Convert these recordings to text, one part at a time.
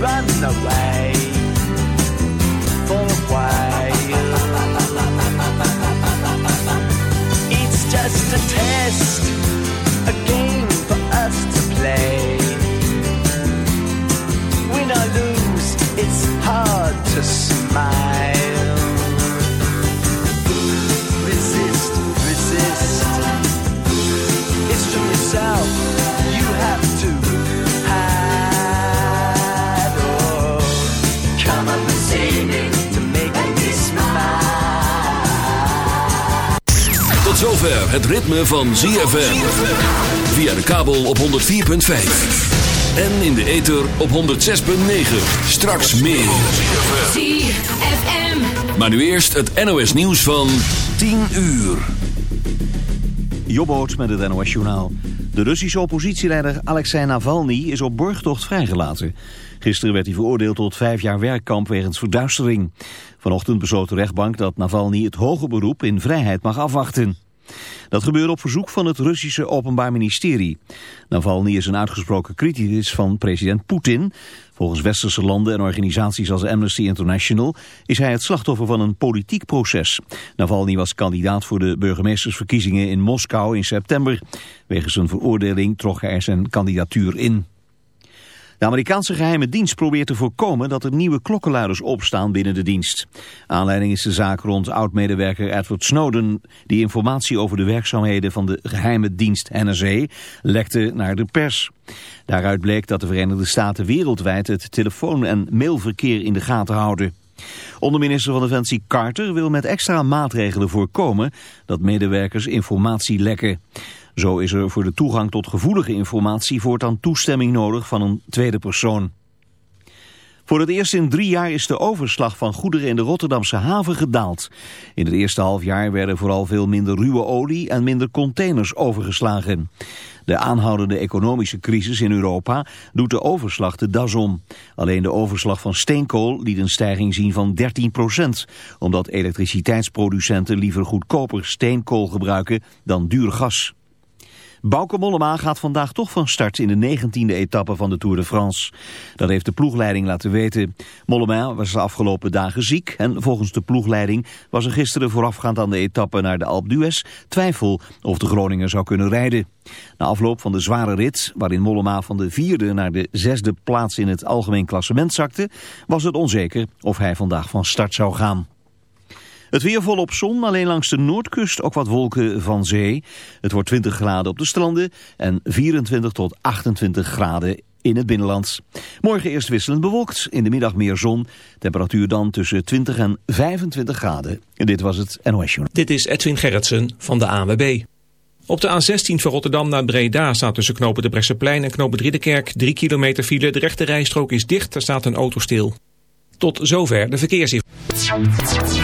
run away het ritme van ZFM. Via de kabel op 104.5. En in de ether op 106.9. Straks meer. ZFM. Maar nu eerst het NOS nieuws van 10 uur. Jobboot met het NOS Journaal. De Russische oppositieleider Alexei Navalny is op borgtocht vrijgelaten. Gisteren werd hij veroordeeld tot vijf jaar werkkamp wegens verduistering. Vanochtend besloot de rechtbank dat Navalny het hoge beroep in vrijheid mag afwachten. Dat gebeurde op verzoek van het Russische Openbaar Ministerie. Navalny is een uitgesproken criticus van president Poetin. Volgens westerse landen en organisaties als Amnesty International is hij het slachtoffer van een politiek proces. Navalny was kandidaat voor de burgemeestersverkiezingen in Moskou in september. Wegens zijn veroordeling trok hij zijn kandidatuur in. De Amerikaanse geheime dienst probeert te voorkomen dat er nieuwe klokkenluiders opstaan binnen de dienst. Aanleiding is de zaak rond oud-medewerker Edward Snowden, die informatie over de werkzaamheden van de geheime dienst NSA lekte naar de pers. Daaruit bleek dat de Verenigde Staten wereldwijd het telefoon- en mailverkeer in de gaten houden. Onderminister van Defensie Carter wil met extra maatregelen voorkomen dat medewerkers informatie lekken. Zo is er voor de toegang tot gevoelige informatie voortaan toestemming nodig van een tweede persoon. Voor het eerst in drie jaar is de overslag van goederen in de Rotterdamse haven gedaald. In het eerste half jaar werden vooral veel minder ruwe olie en minder containers overgeslagen. De aanhoudende economische crisis in Europa doet de overslag de das om. Alleen de overslag van steenkool liet een stijging zien van 13% omdat elektriciteitsproducenten liever goedkoper steenkool gebruiken dan duur gas. Bauke Mollema gaat vandaag toch van start in de 19e etappe van de Tour de France. Dat heeft de ploegleiding laten weten. Mollema was de afgelopen dagen ziek en volgens de ploegleiding was er gisteren voorafgaand aan de etappe naar de Alpe d'Huez twijfel of de Groninger zou kunnen rijden. Na afloop van de zware rit, waarin Mollema van de vierde naar de zesde plaats in het algemeen klassement zakte, was het onzeker of hij vandaag van start zou gaan. Het weer volop zon, alleen langs de noordkust ook wat wolken van zee. Het wordt 20 graden op de stranden en 24 tot 28 graden in het binnenland. Morgen eerst wisselend bewolkt, in de middag meer zon. Temperatuur dan tussen 20 en 25 graden. En dit was het NOS Journal. Dit is Edwin Gerritsen van de ANWB. Op de A16 van Rotterdam naar Breda staat tussen knopen de Bresseplein en knopen Ridderkerk 3 kilometer file. De rechte rijstrook is dicht, er staat een auto stil. Tot zover de verkeersinformatie.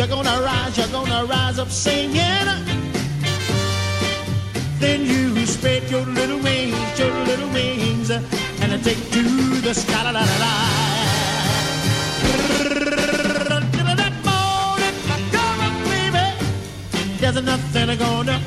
you're gonna rise, you're gonna rise up singing. Then you spread your little wings, your little wings, and I take to the sky. La, la, la, la. There's nothing gonna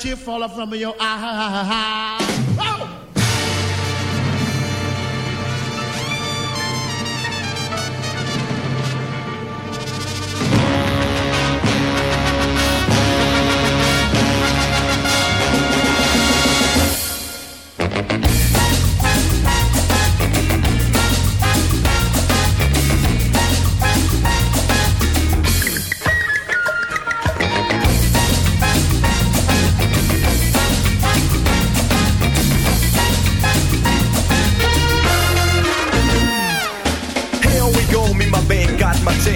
handkerchief falling from your ah, eye.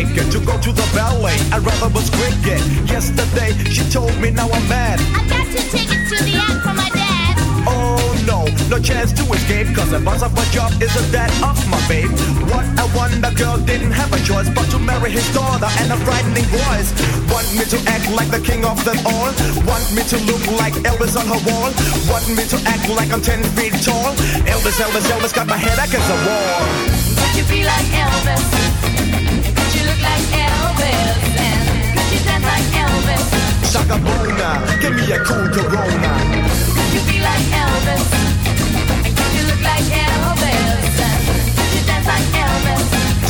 Ticket to go to the ballet. I'd rather was cricket. Yesterday she told me now I'm mad. I got two tickets to the act from my dad. Oh no, no chance to escape. Cause the boss of my job isn't that of my babe. What a wonder girl didn't have a choice but to marry his daughter and a frightening voice. Want me to act like the king of them all. Want me to look like Elvis on her wall. Want me to act like I'm 10 feet tall. Elvis, Elvis, Elvis got my head against the wall. Could you be like Elvis? Shaka Bona, give me a cool Corona. Could you be like Elvis?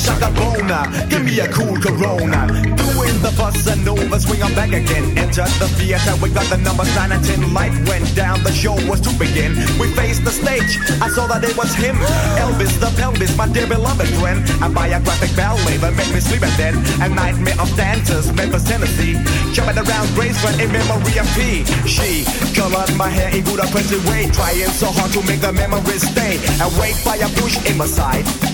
Elvis? Shaka Bona, give me a cool Corona. Doing the bossa nova, swing on back again. Enter the theater, we got the numbers 9 and 10. Light went down, the show was to begin. We faced the stage, I saw that it was him. Elvis the pelvis, my dear beloved friend. A biographic ballet that made me sleep at then. A nightmare of dancers, Memphis, Tennessee. Jumping around Graceland in memory of P. She colored my hair in good oppressive way. Trying so hard to make the memories stay. And wait by a bush in my side.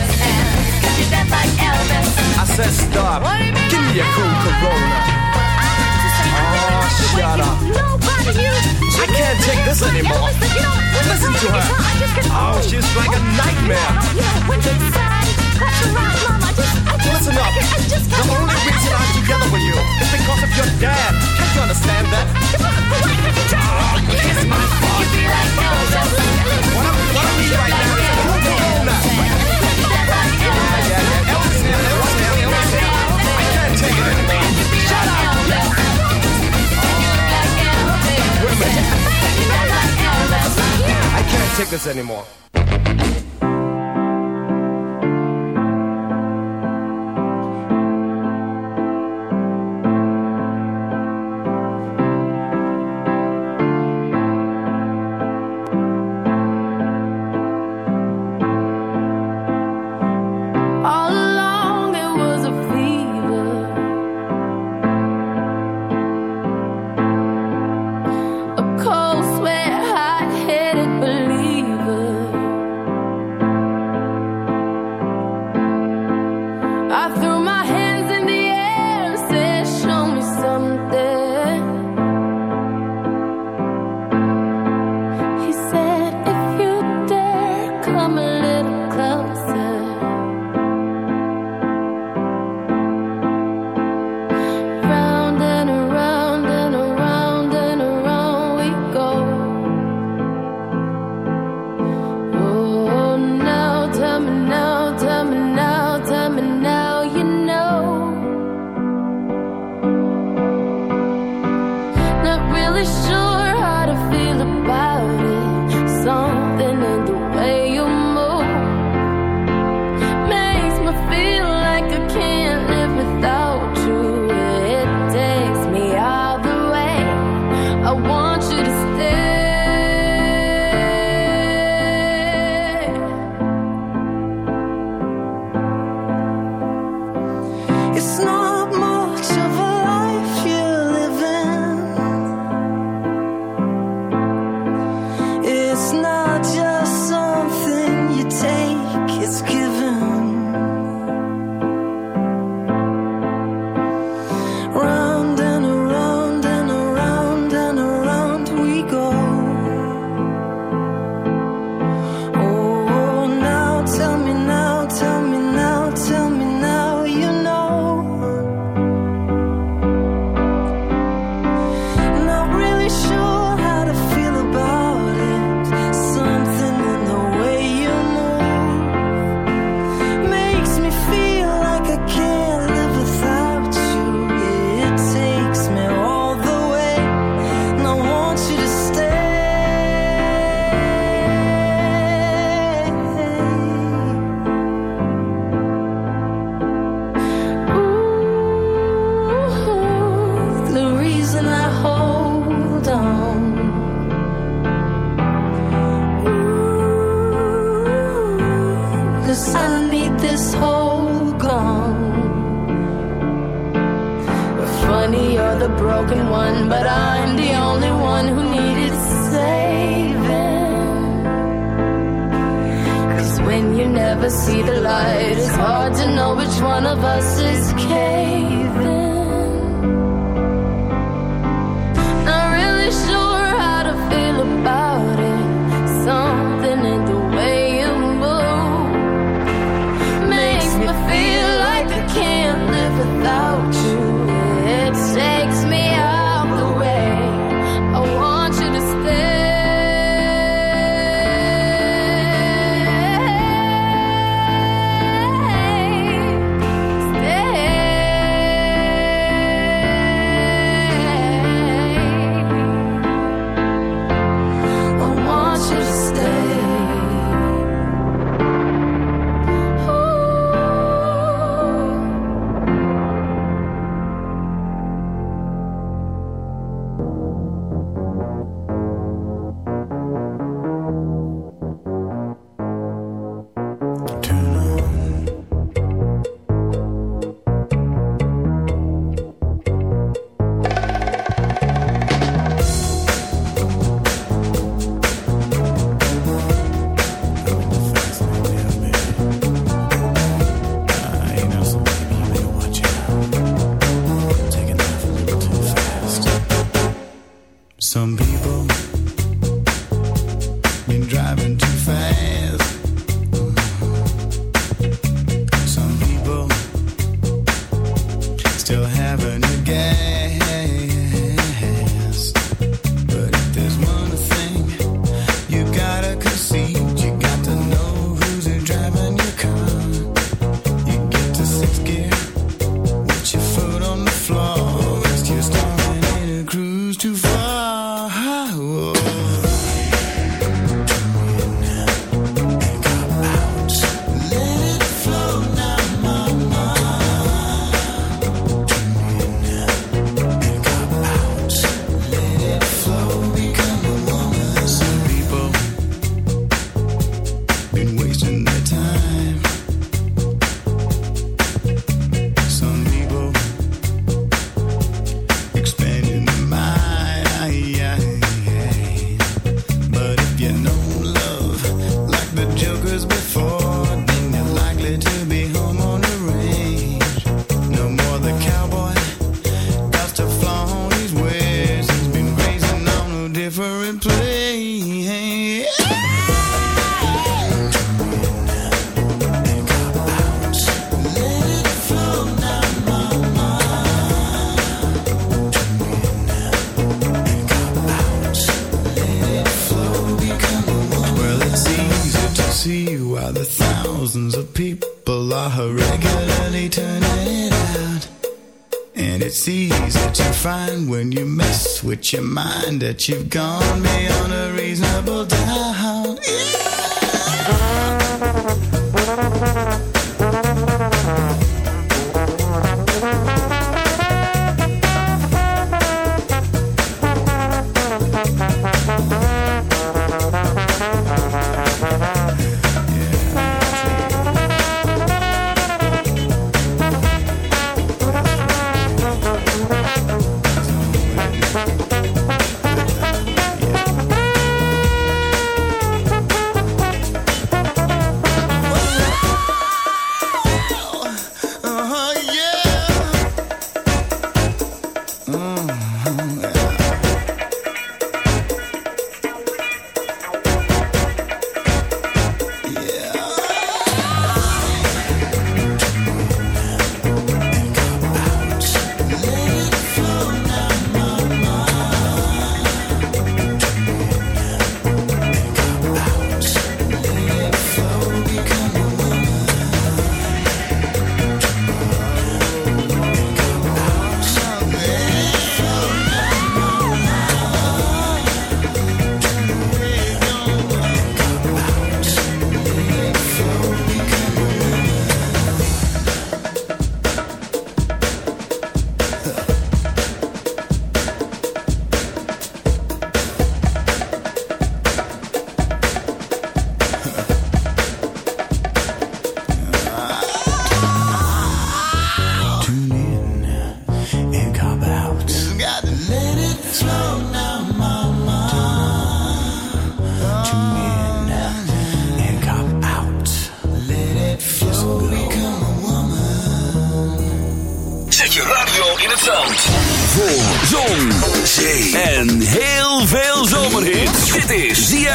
And could you dance like Elvis? I said stop. What do you mean Give me a cool Corona. Oh, ah, shut up. Nobody you. I can't take this anymore. Listen to her. Oh, she's like a nightmare. You know, when you decide, that's your right, Mom. I just, I just, Listen up. I, I just The only reason I'm together with you is because of your dad. tickets anymore. You've gone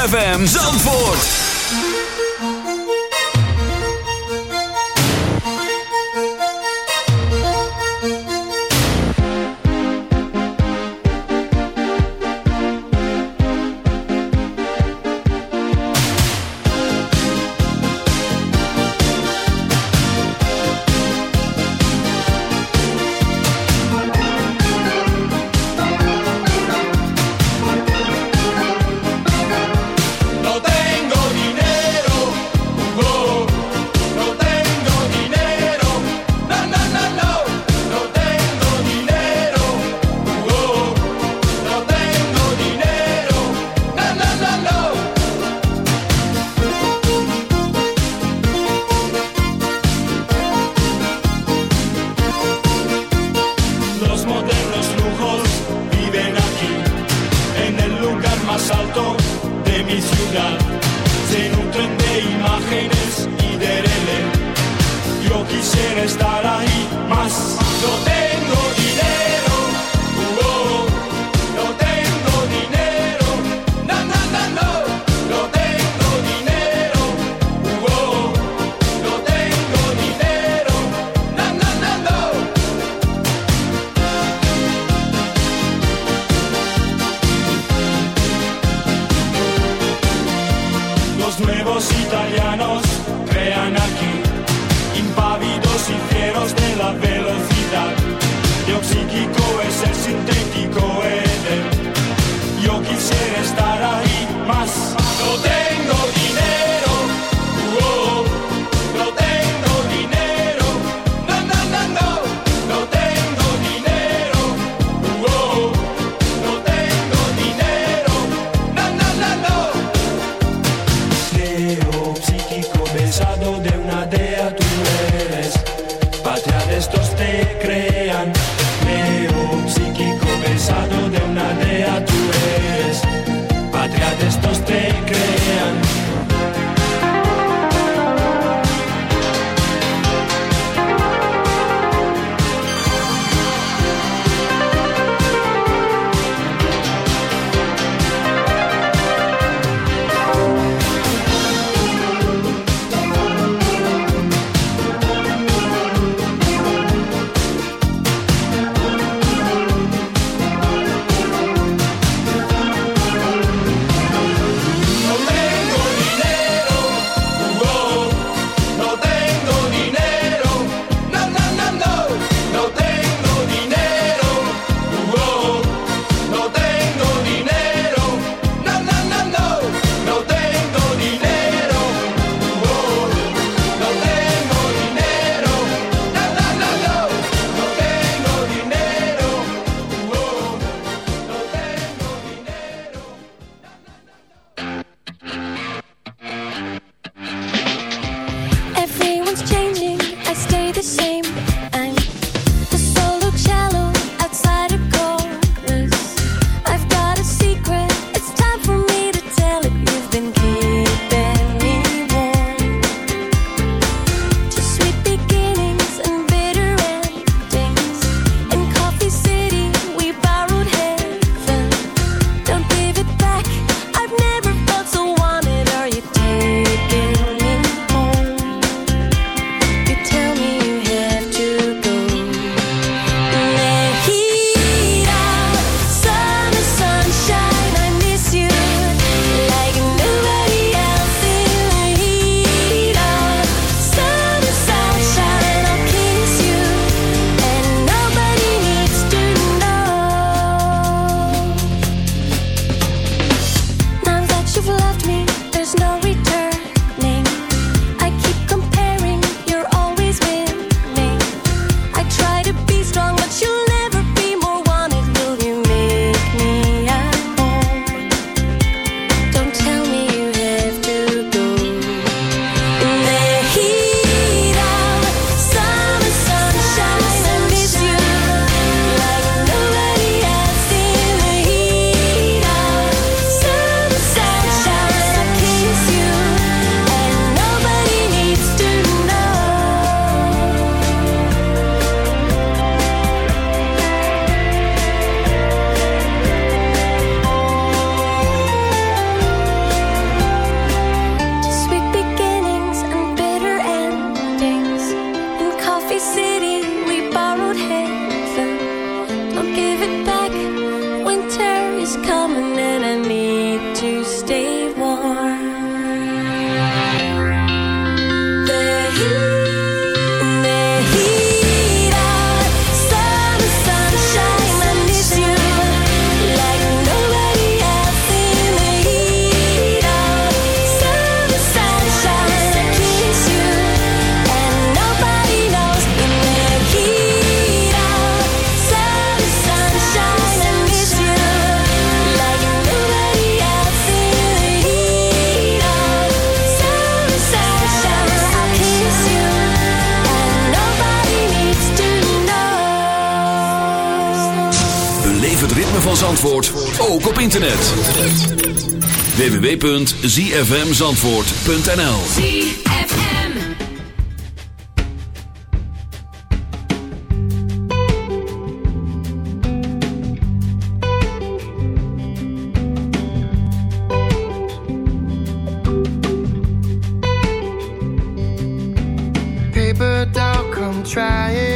ZFM. Internet. www.zfmzandvoort.nl ZFM. Paper doll, come try it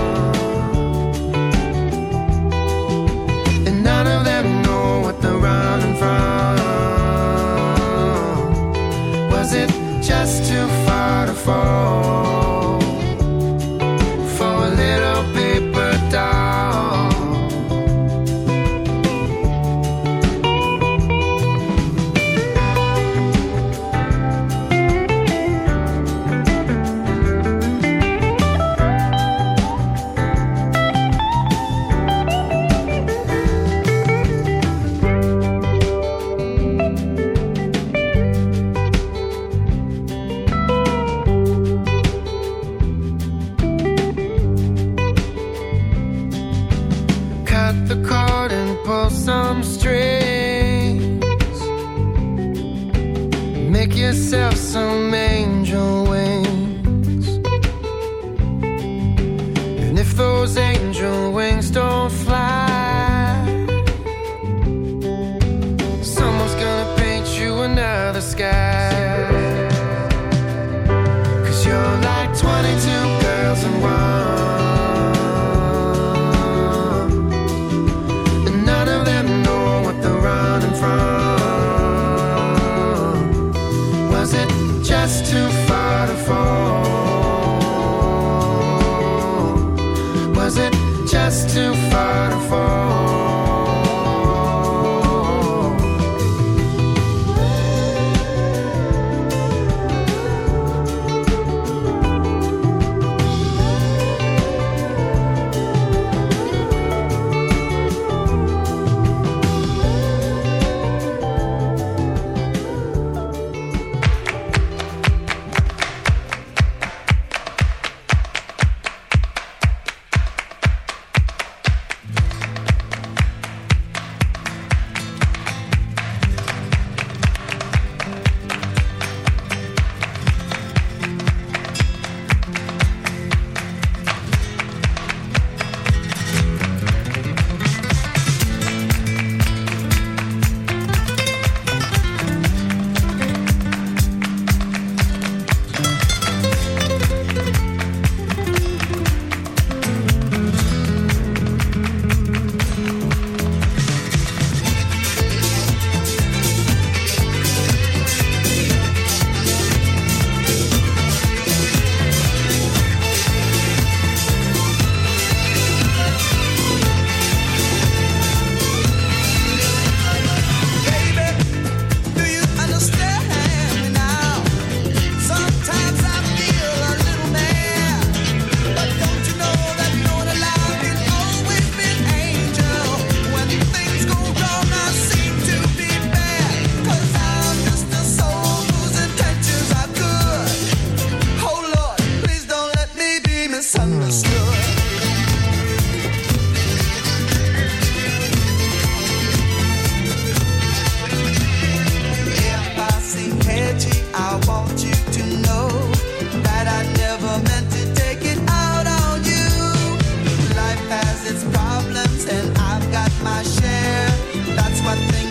I think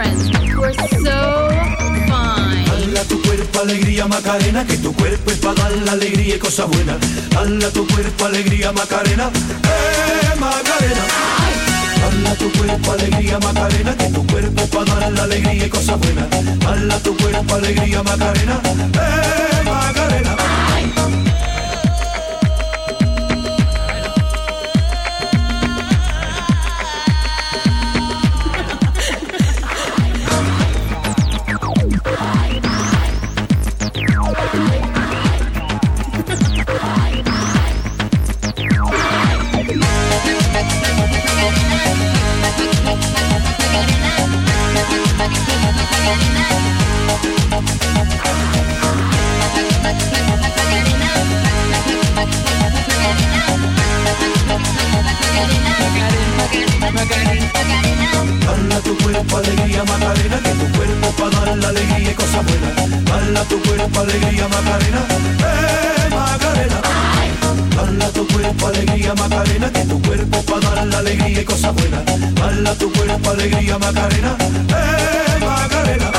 friends were so fine. Dala tu cuerpo alegría Macarena, que tu cuerpo es para dar la alegría y cosas buenas. Dala tu cuerpo alegría Macarena, eh Macarena. Dala tu cuerpo alegría Macarena, que tu cuerpo para dar la alegría y cosas buenas. Dala tu cuerpo alegría Macarena, eh Macarena. Alegría y Macarena, eh Macarena.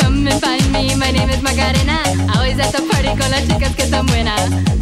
Come and find me, my name is Macarena. Always at the party con las chicas que están buenas.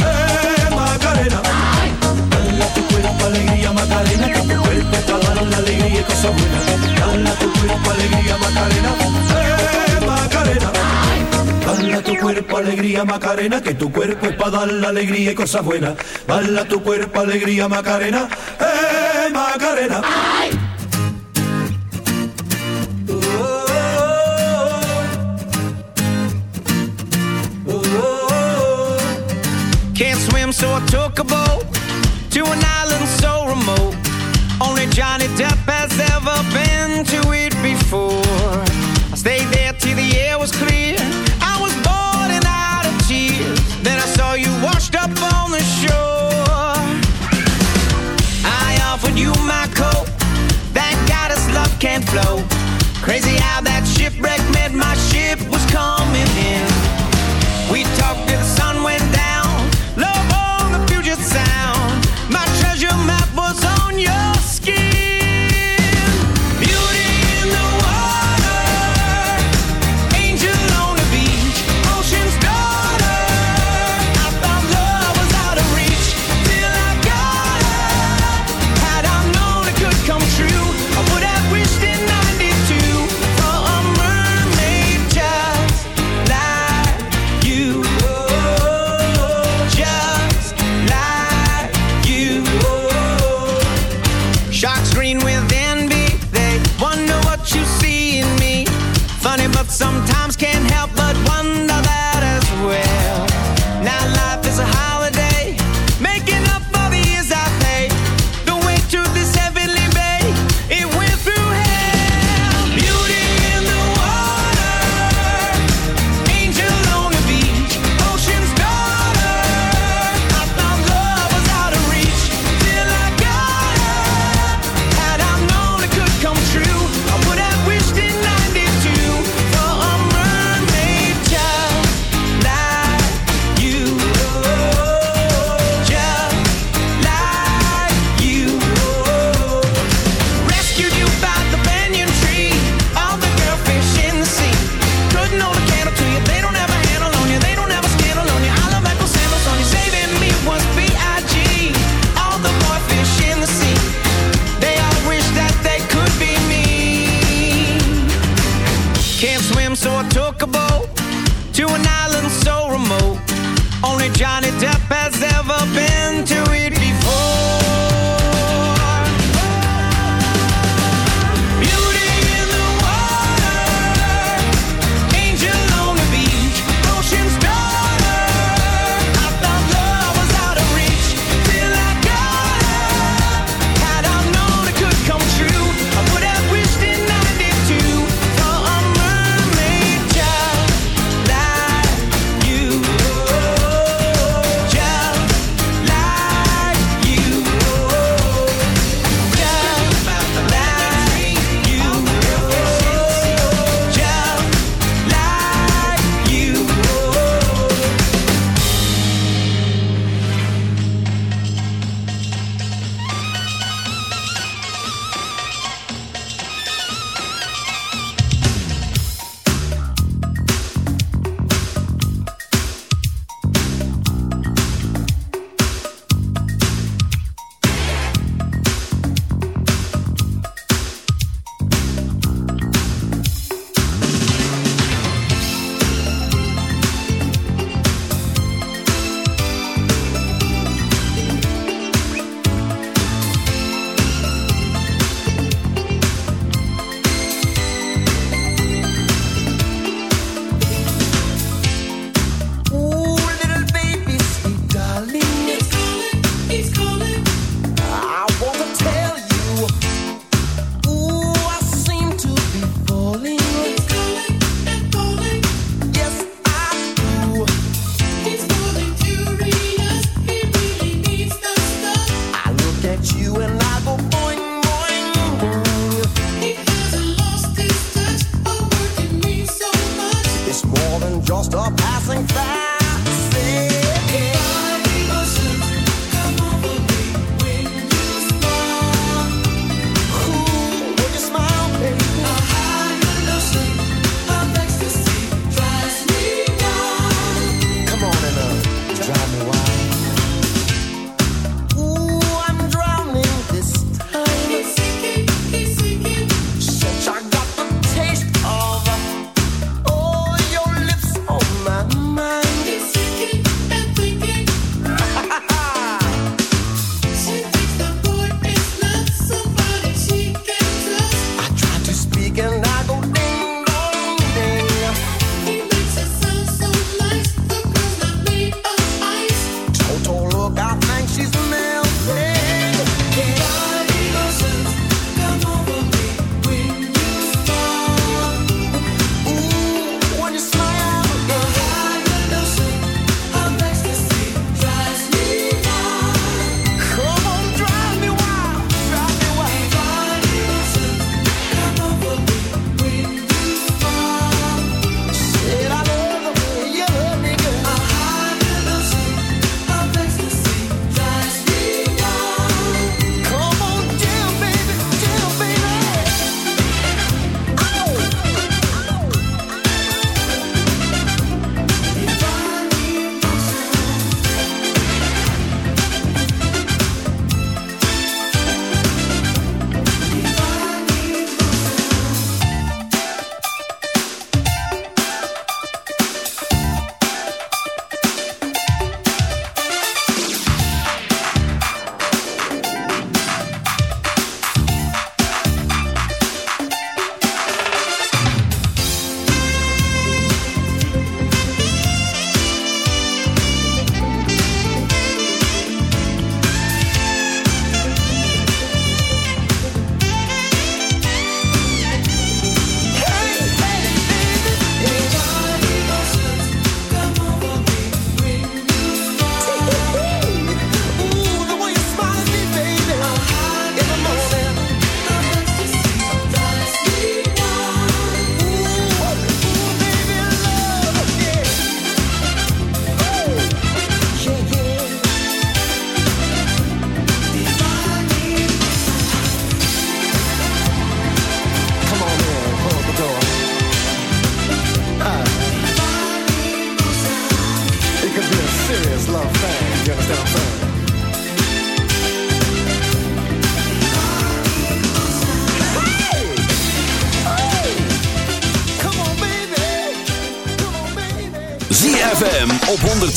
eh Macarena. Tu cuerpo alegría Macarena, que tu cuerpo es para dar la alegría y cosas buenas. Dala tu cuerpo alegría Macarena, eh Macarena. Dala tu cuerpo alegría Macarena, que tu cuerpo es para dar la alegría y cosas buenas. Dala tu cuerpo alegría Macarena, eh Macarena. Can't Johnny Depp has ever been to it before. I stayed there till the air was clear. I was boiling out of tears. Then I saw you washed up on the shore. I offered you my coat. Thank God love can't flow. Crazy how that shipwreck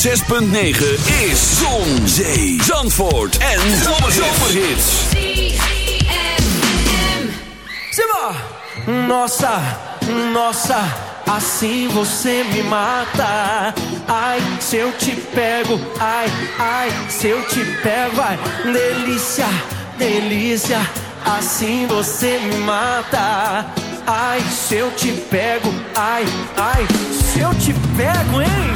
106.9 is Zon, Zee, Zandvoort en Zomerhits. Nossa, nossa, assim você me mata. Ai, se eu te pego, ai, ai, se eu te pego, ai, delícia, delícia, assim você me mata. Ai, se eu te pego, ai, ai, se eu te pego, hein?